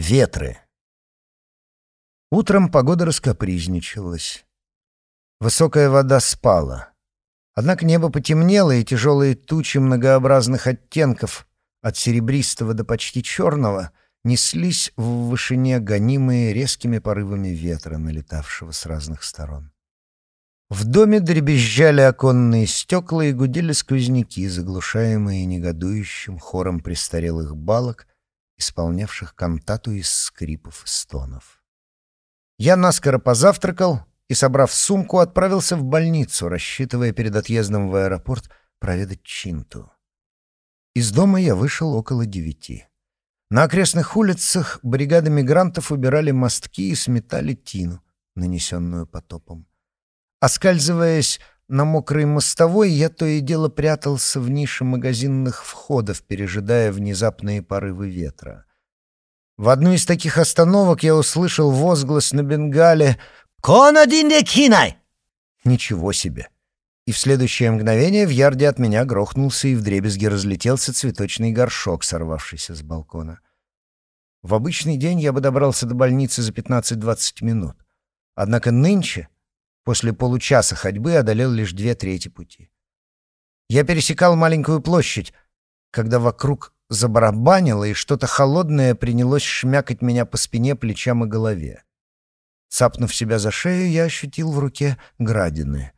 Ветры. Утром погода раскопризничалась. Высокая вода спала. Однако небо потемнело, и тяжелые тучи многообразных оттенков, от серебристого до почти черного, неслись в вышине, гонимые резкими порывами ветра, налетавшего с разных сторон. В доме дребезжали оконные стекла и гудели сквозняки, заглушаемые негодующим хором престарелых балок, исполнявших кантату из скрипов и стонов. Я наскоро позавтракал и, собрав сумку, отправился в больницу, рассчитывая перед отъездом в аэропорт проведать Чинту. Из дома я вышел около девяти. На окрестных улицах бригады мигрантов убирали мостки и сметали тину, нанесенную потопом. Оскальзываясь на мокрой мостовой, я то и дело прятался в нише магазинных входов, пережидая внезапные порывы ветра. В одну из таких остановок я услышал возглас на бенгале «Кон один де кинай!» Ничего себе! И в следующее мгновение в ярде от меня грохнулся и вдребезги разлетелся цветочный горшок, сорвавшийся с балкона. В обычный день я бы добрался до больницы за 15-20 минут. Однако нынче После получаса ходьбы одолел лишь две трети пути. Я пересекал маленькую площадь, когда вокруг забарабанило, и что-то холодное принялось шмякать меня по спине, плечам и голове. Цапнув себя за шею, я ощутил в руке градины.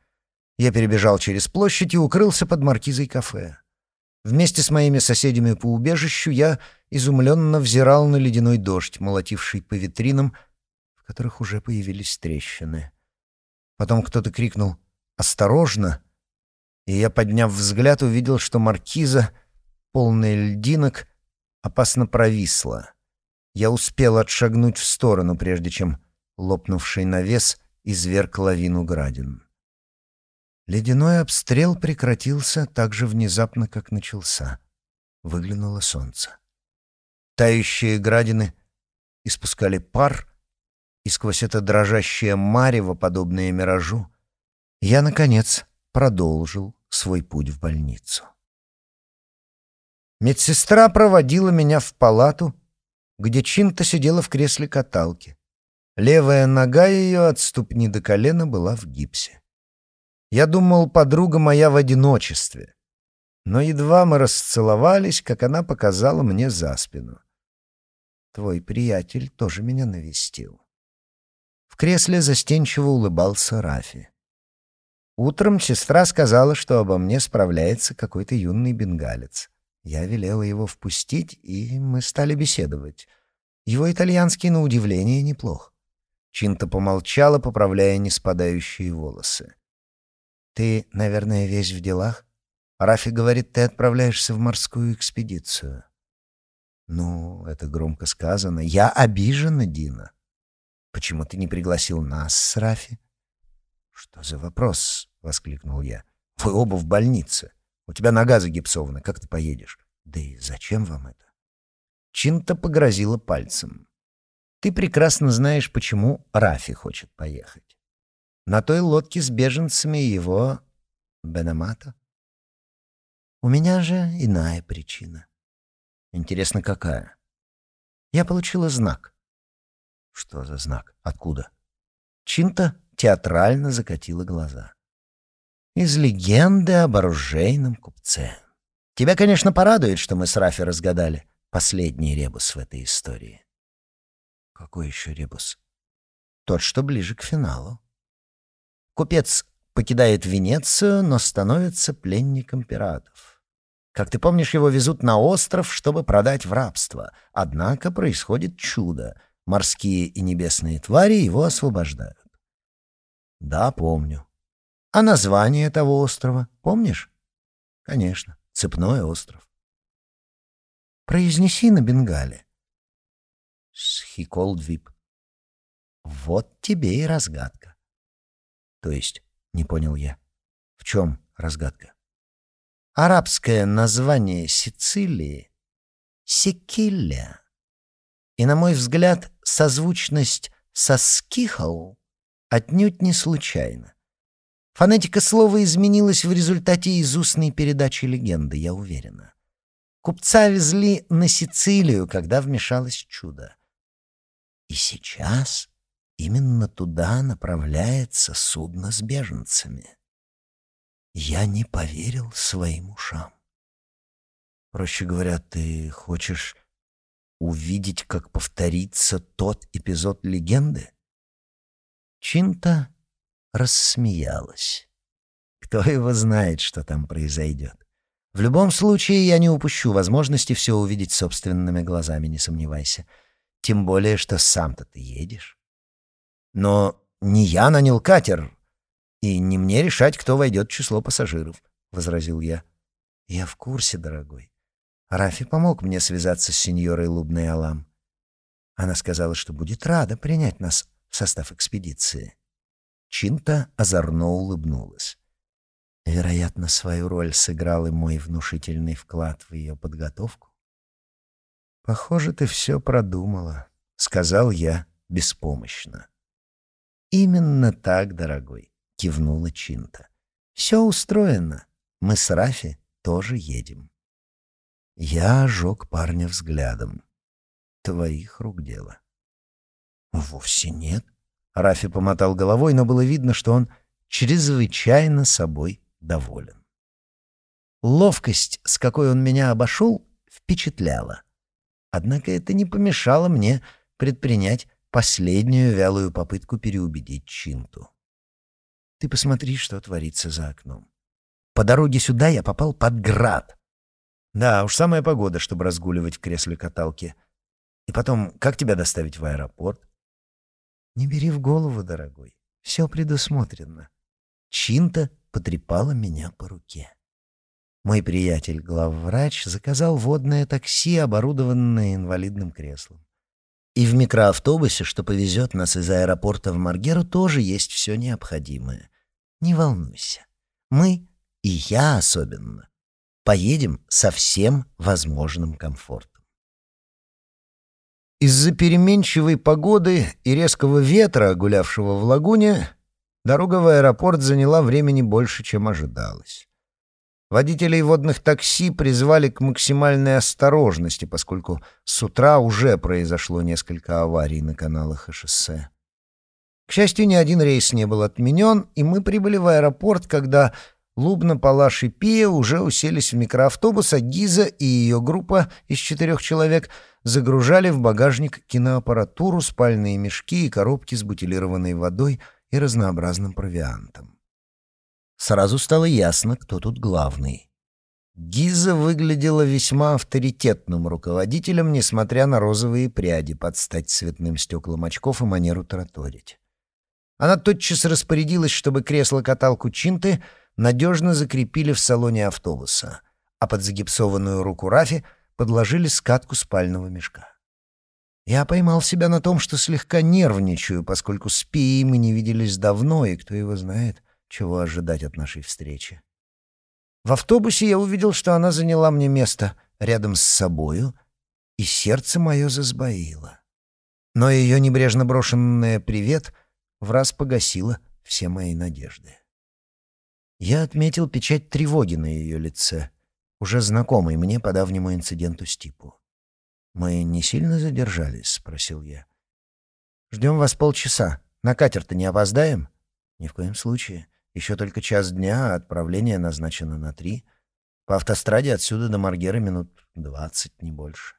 Я перебежал через площадь и укрылся под маркизой кафе. Вместе с моими соседями по убежищу я изумленно взирал на ледяной дождь, молотивший по витринам, в которых уже появились трещины. Потом кто-то крикнул «Осторожно!» И я, подняв взгляд, увидел, что маркиза, полная льдинок, опасно провисла. Я успел отшагнуть в сторону, прежде чем лопнувший навес изверг лавину градин. Ледяной обстрел прекратился так же внезапно, как начался. Выглянуло солнце. Тающие градины испускали пар — и сквозь это дрожащее марево, подобное миражу, я, наконец, продолжил свой путь в больницу. Медсестра проводила меня в палату, где Чинта сидела в кресле каталки. Левая нога ее от ступни до колена была в гипсе. Я думал, подруга моя в одиночестве. Но едва мы расцеловались, как она показала мне за спину. Твой приятель тоже меня навестил. В кресле застенчиво улыбался Рафи. Утром сестра сказала, что обо мне справляется какой-то юный бенгалец. Я велела его впустить, и мы стали беседовать. Его итальянский, на удивление, неплох. Чинта помолчала, поправляя неспадающие волосы. «Ты, наверное, весь в делах? Рафи говорит, ты отправляешься в морскую экспедицию». «Ну, это громко сказано. Я обижена, Дина. Почему ты не пригласил нас с Рафи? Что за вопрос? воскликнул я. Вы оба в больнице. У тебя нога загипсована. Как ты поедешь? Да и зачем вам это? Чинта погрозила пальцем. Ты прекрасно знаешь, почему Рафи хочет поехать. На той лодке с беженцами его Бенамата. У меня же иная причина. Интересно, какая? Я получила знак. Что за знак? Откуда? Чинта театрально закатила глаза. Из легенды об оружейном купце. Тебя, конечно, порадует, что мы с Рафи разгадали последний ребус в этой истории. Какой еще ребус? Тот, что ближе к финалу. Купец покидает Венецию, но становится пленником пиратов. Как ты помнишь, его везут на остров, чтобы продать в рабство. Однако происходит чудо — Морские и небесные твари его освобождают. Да, помню. А название того острова помнишь? Конечно, Цепной остров. Произнеси на бенгале. Схиколдвип. Вот тебе и разгадка. То есть, не понял я. В чем разгадка? Арабское название Сицилии — Секилля. И, на мой взгляд, созвучность со «скихал» отнюдь не случайна. Фонетика слова изменилась в результате из устной передачи легенды, я уверена. Купца везли на Сицилию, когда вмешалось чудо. И сейчас именно туда направляется судно с беженцами. Я не поверил своим ушам. Проще говоря, ты хочешь увидеть, как повторится тот эпизод легенды? Чинта рассмеялась. Кто его знает, что там произойдет. В любом случае, я не упущу возможности все увидеть собственными глазами, не сомневайся. Тем более, что сам-то ты едешь. Но не я нанял катер, и не мне решать, кто войдет в число пассажиров, — возразил я. Я в курсе, дорогой. Рафи помог мне связаться с сеньорой Лубной Алам. Она сказала, что будет рада принять нас в состав экспедиции. Чинта озорно улыбнулась. Вероятно, свою роль сыграл и мой внушительный вклад в ее подготовку. «Похоже, ты все продумала», — сказал я беспомощно. «Именно так, дорогой», — кивнула Чинта. «Все устроено. Мы с Рафи тоже едем». Я ожег парня взглядом. «Твоих рук дело». «Вовсе нет». Рафи помотал головой, но было видно, что он чрезвычайно собой доволен. Ловкость, с какой он меня обошел, впечатляла. Однако это не помешало мне предпринять последнюю вялую попытку переубедить Чинту. Ты посмотри, что творится за окном. По дороге сюда я попал под град. Да, уж самая погода, чтобы разгуливать в кресле каталки. И потом, как тебя доставить в аэропорт? Не бери в голову, дорогой. Все предусмотрено. Чинта потрепала меня по руке. Мой приятель, главврач, заказал водное такси, оборудованное инвалидным креслом. И в микроавтобусе, что повезет нас из аэропорта в Маргеру, тоже есть все необходимое. Не волнуйся. Мы, и я особенно, поедем со всем возможным комфортом. Из-за переменчивой погоды и резкого ветра, гулявшего в лагуне, дорога в аэропорт заняла времени больше, чем ожидалось. Водителей водных такси призвали к максимальной осторожности, поскольку с утра уже произошло несколько аварий на каналах и шоссе. К счастью, ни один рейс не был отменен, и мы прибыли в аэропорт, когда Лубна, Палаш и Пия уже уселись в микроавтобус, а Гиза и ее группа из четырех человек загружали в багажник киноаппаратуру, спальные мешки и коробки с бутилированной водой и разнообразным провиантом. Сразу стало ясно, кто тут главный. Гиза выглядела весьма авторитетным руководителем, несмотря на розовые пряди под стать цветным стеклом очков и манеру тараторить. Она тотчас распорядилась, чтобы кресло-каталку Чинты надежно закрепили в салоне автобуса, а под загипсованную руку Рафи подложили скатку спального мешка. Я поймал себя на том, что слегка нервничаю, поскольку с Пией мы не виделись давно, и кто его знает — чего ожидать от нашей встречи. В автобусе я увидел, что она заняла мне место рядом с собою, и сердце мое засбоило. Но ее небрежно брошенное «привет» в раз погасило все мои надежды. Я отметил печать тревоги на ее лице, уже знакомый мне по давнему инциденту с Типу. «Мы не сильно задержались?» — спросил я. «Ждем вас полчаса. На катер-то не опоздаем?» «Ни в коем случае. Еще только час дня, а отправление назначено на три. По автостраде отсюда до Маргера минут двадцать, не больше.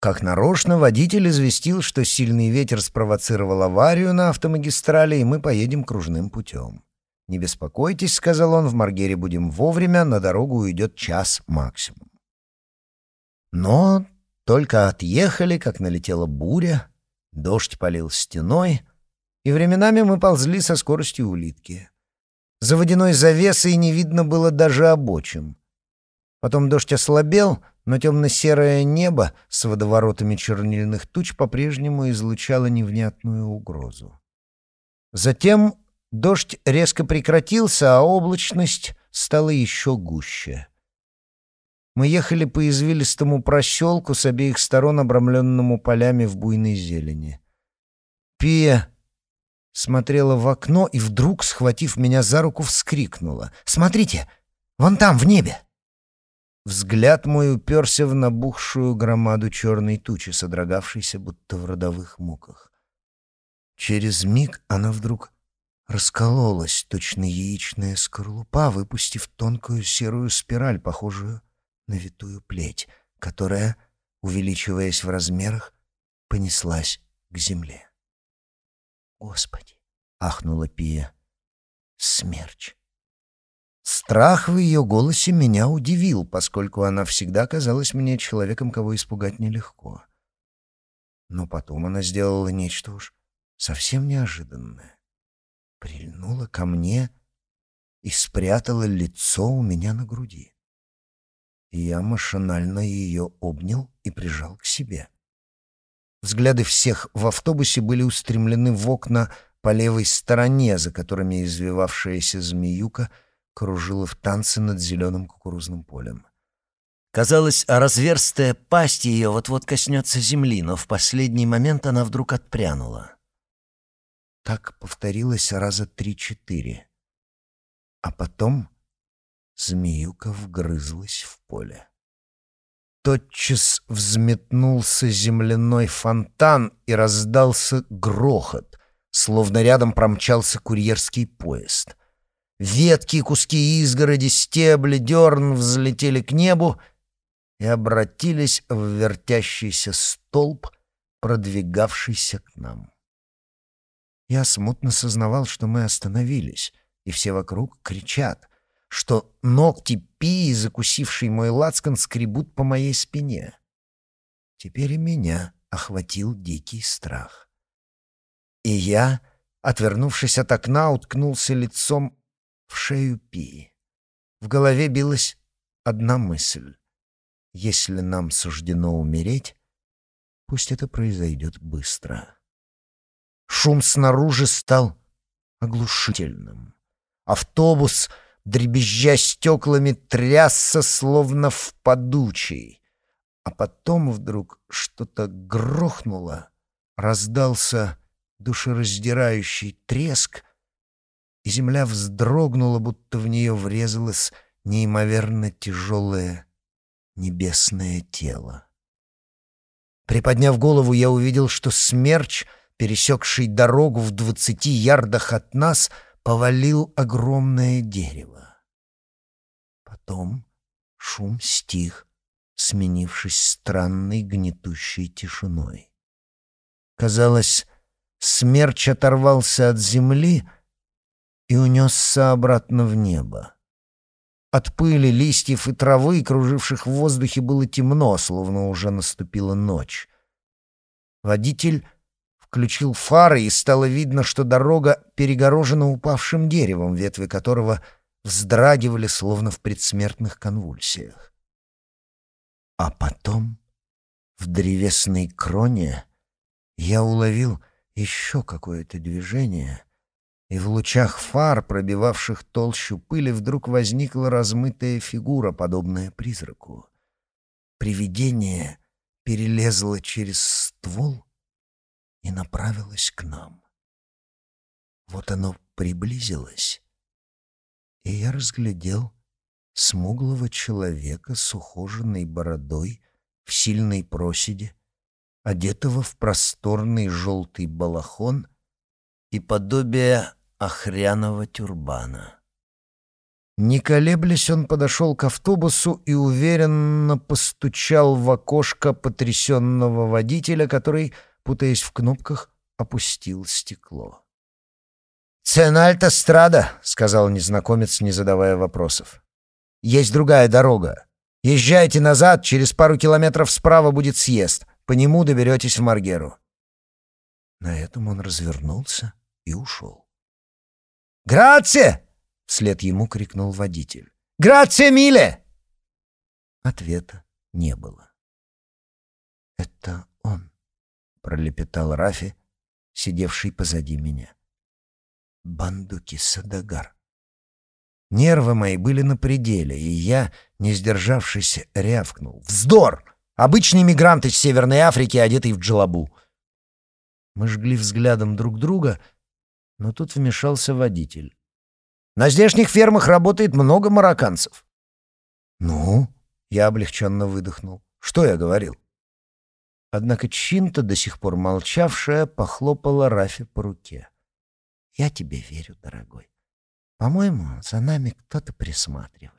Как нарочно, водитель известил, что сильный ветер спровоцировал аварию на автомагистрали, и мы поедем кружным путем. «Не беспокойтесь», — сказал он, — «в Маргере будем вовремя, на дорогу уйдет час максимум». Но только отъехали, как налетела буря, дождь полил стеной, и временами мы ползли со скоростью улитки. За водяной завесой не видно было даже обочин. Потом дождь ослабел, но темно-серое небо с водоворотами чернильных туч по-прежнему излучало невнятную угрозу. Затем дождь резко прекратился, а облачность стала еще гуще. Мы ехали по извилистому проселку с обеих сторон, обрамленному полями в буйной зелени. Пия смотрела в окно и вдруг, схватив меня за руку, вскрикнула. «Смотрите! Вон там, в небе!» взгляд мой уперся в набухшую громаду черной тучи, содрогавшейся будто в родовых муках. Через миг она вдруг раскололась, точно яичная скорлупа, выпустив тонкую серую спираль, похожую на витую плеть, которая, увеличиваясь в размерах, понеслась к земле. «Господи!» — ахнула Пия. «Смерч!» Страх в ее голосе меня удивил, поскольку она всегда казалась мне человеком, кого испугать нелегко. Но потом она сделала нечто уж совсем неожиданное. Прильнула ко мне и спрятала лицо у меня на груди. Я машинально ее обнял и прижал к себе. Взгляды всех в автобусе были устремлены в окна по левой стороне, за которыми извивавшаяся змеюка кружила в танце над зеленым кукурузным полем. Казалось, разверстая пасть ее вот-вот коснется земли, но в последний момент она вдруг отпрянула. Так повторилось раза три-четыре. А потом змеюка вгрызлась в поле. Тотчас взметнулся земляной фонтан и раздался грохот, словно рядом промчался курьерский поезд. Ветки, куски изгороди, стебли, дерн взлетели к небу и обратились в вертящийся столб, продвигавшийся к нам. Я смутно сознавал, что мы остановились, и все вокруг кричат — что ногти пии, закусивший мой лацкан, скребут по моей спине. Теперь и меня охватил дикий страх. И я, отвернувшись от окна, уткнулся лицом в шею пии. В голове билась одна мысль. Если нам суждено умереть, пусть это произойдет быстро. Шум снаружи стал оглушительным. Автобус — дребезжа стеклами, трясся, словно в подучий. А потом вдруг что-то грохнуло, раздался душераздирающий треск, и земля вздрогнула, будто в нее врезалось неимоверно тяжелое небесное тело. Приподняв голову, я увидел, что смерч, пересекший дорогу в двадцати ярдах от нас, повалил огромное дерево. Потом шум стих, сменившись странной гнетущей тишиной. Казалось, смерч оторвался от земли и унесся обратно в небо. От пыли, листьев и травы, круживших в воздухе, было темно, словно уже наступила ночь. Водитель включил фары, и стало видно, что дорога перегорожена упавшим деревом, ветви которого вздрагивали, словно в предсмертных конвульсиях. А потом в древесной кроне я уловил еще какое-то движение, и в лучах фар, пробивавших толщу пыли, вдруг возникла размытая фигура, подобная призраку. Привидение перелезло через ствол и направилось к нам. Вот оно приблизилось, и я разглядел смуглого человека с ухоженной бородой в сильной проседе, одетого в просторный желтый балахон и подобие охряного тюрбана. Не колеблясь, он подошел к автобусу и уверенно постучал в окошко потрясенного водителя, который путаясь в кнопках, опустил стекло. «Цена альтострада», — сказал незнакомец, не задавая вопросов. «Есть другая дорога. Езжайте назад, через пару километров справа будет съезд. По нему доберетесь в Маргеру». На этом он развернулся и ушел. «Грация!» — вслед ему крикнул водитель. «Грация, миле!» Ответа не было. «Это он», пролепетал Рафи, сидевший позади меня. Бандуки Садагар. Нервы мои были на пределе, и я, не сдержавшись, рявкнул. «Вздор! Обычный мигрант из Северной Африки, одетый в джелабу!» Мы жгли взглядом друг друга, но тут вмешался водитель. «На здешних фермах работает много марокканцев». «Ну?» — Я облегченно выдохнул. Что я говорил? Однако Чинта, до сих пор молчавшая, похлопала Рафи по руке. «Я тебе верю, дорогой. По-моему, за нами кто-то присматривает».